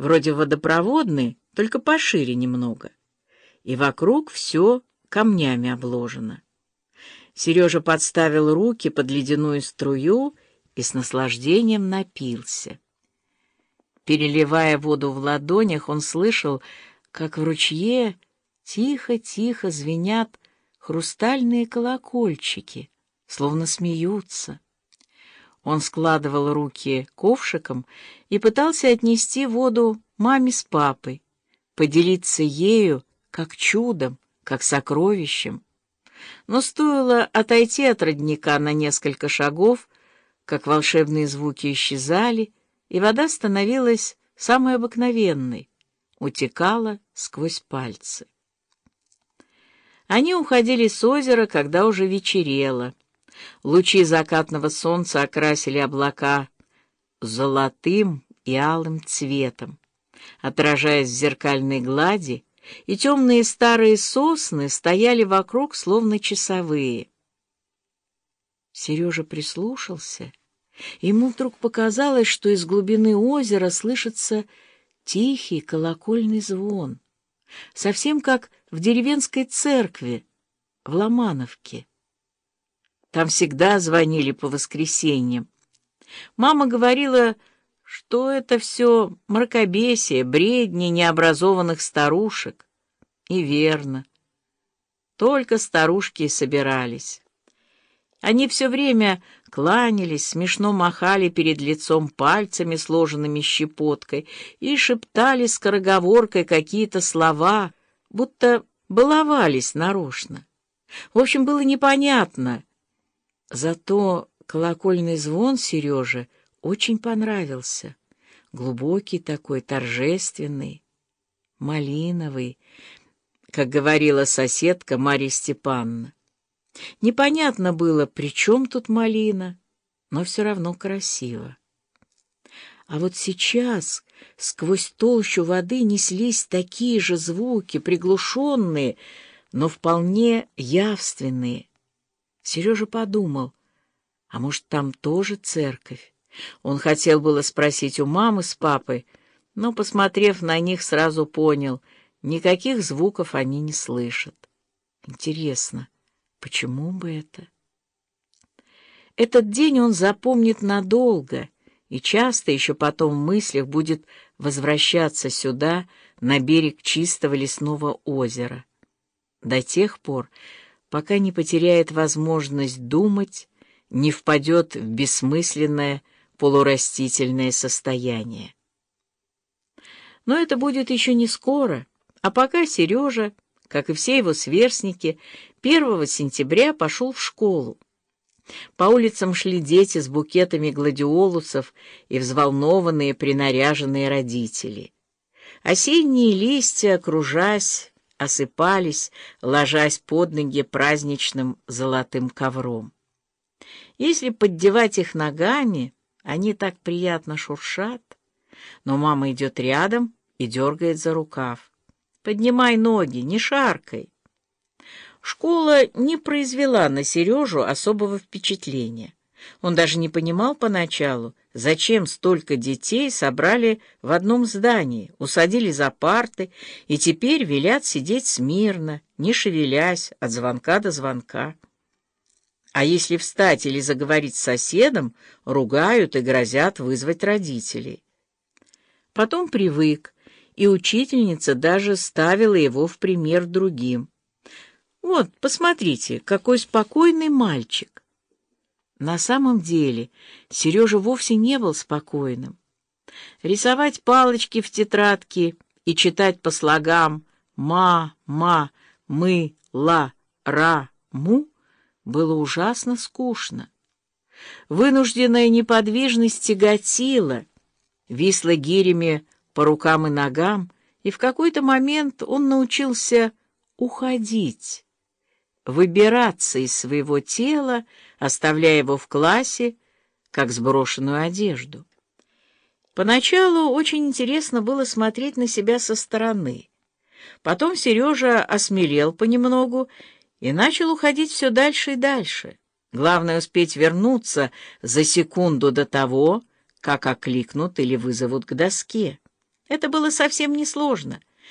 вроде водопроводный, только пошире немного. И вокруг все камнями обложено. Сережа подставил руки под ледяную струю и с наслаждением напился. Переливая воду в ладонях, он слышал, как в ручье тихо-тихо звенят хрустальные колокольчики, словно смеются. Он складывал руки ковшиком и пытался отнести воду маме с папой, поделиться ею как чудом, как сокровищем. Но стоило отойти от родника на несколько шагов, как волшебные звуки исчезали, и вода становилась самой обыкновенной, утекала сквозь пальцы. Они уходили с озера, когда уже вечерело. Лучи закатного солнца окрасили облака золотым и алым цветом, отражаясь в зеркальной глади, и темные старые сосны стояли вокруг, словно часовые. Сережа прислушался. Ему вдруг показалось, что из глубины озера слышится тихий колокольный звон, совсем как в деревенской церкви в Ломановке. Там всегда звонили по воскресеньям. Мама говорила, что это все мракобесие, бредни необразованных старушек. И верно. Только старушки и собирались. Они все время кланялись, смешно махали перед лицом пальцами, сложенными щепоткой, и шептали скороговоркой какие-то слова, будто баловались нарочно. В общем, было непонятно — Зато колокольный звон Сереже очень понравился. Глубокий такой, торжественный, малиновый, как говорила соседка Марья Степановна. Непонятно было, при чем тут малина, но все равно красиво. А вот сейчас сквозь толщу воды неслись такие же звуки, приглушенные, но вполне явственные, Сережа подумал, а может, там тоже церковь? Он хотел было спросить у мамы с папой, но, посмотрев на них, сразу понял, никаких звуков они не слышат. Интересно, почему бы это? Этот день он запомнит надолго и часто еще потом в мыслях будет возвращаться сюда, на берег чистого лесного озера. До тех пор, пока не потеряет возможность думать, не впадет в бессмысленное полурастительное состояние. Но это будет еще не скоро, а пока Сережа, как и все его сверстники, 1 сентября пошел в школу. По улицам шли дети с букетами гладиолусов и взволнованные принаряженные родители. Осенние листья, окружась, осыпались, ложась под ноги праздничным золотым ковром. Если поддевать их ногами, они так приятно шуршат. Но мама идет рядом и дергает за рукав. «Поднимай ноги, не шаркай!» Школа не произвела на Сережу особого впечатления. Он даже не понимал поначалу, зачем столько детей собрали в одном здании, усадили за парты и теперь велят сидеть смирно, не шевелясь от звонка до звонка. А если встать или заговорить с соседом, ругают и грозят вызвать родителей. Потом привык, и учительница даже ставила его в пример другим. «Вот, посмотрите, какой спокойный мальчик!» На самом деле Сережа вовсе не был спокойным. Рисовать палочки в тетрадке и читать по слогам «ма», «ма», «мы», «ла», «ра», «му» было ужасно скучно. Вынужденная неподвижность тяготила, висла гирями по рукам и ногам, и в какой-то момент он научился уходить выбираться из своего тела, оставляя его в классе, как сброшенную одежду. Поначалу очень интересно было смотреть на себя со стороны. Потом Сережа осмелел понемногу и начал уходить все дальше и дальше. Главное успеть вернуться за секунду до того, как окликнут или вызовут к доске. Это было совсем несложно.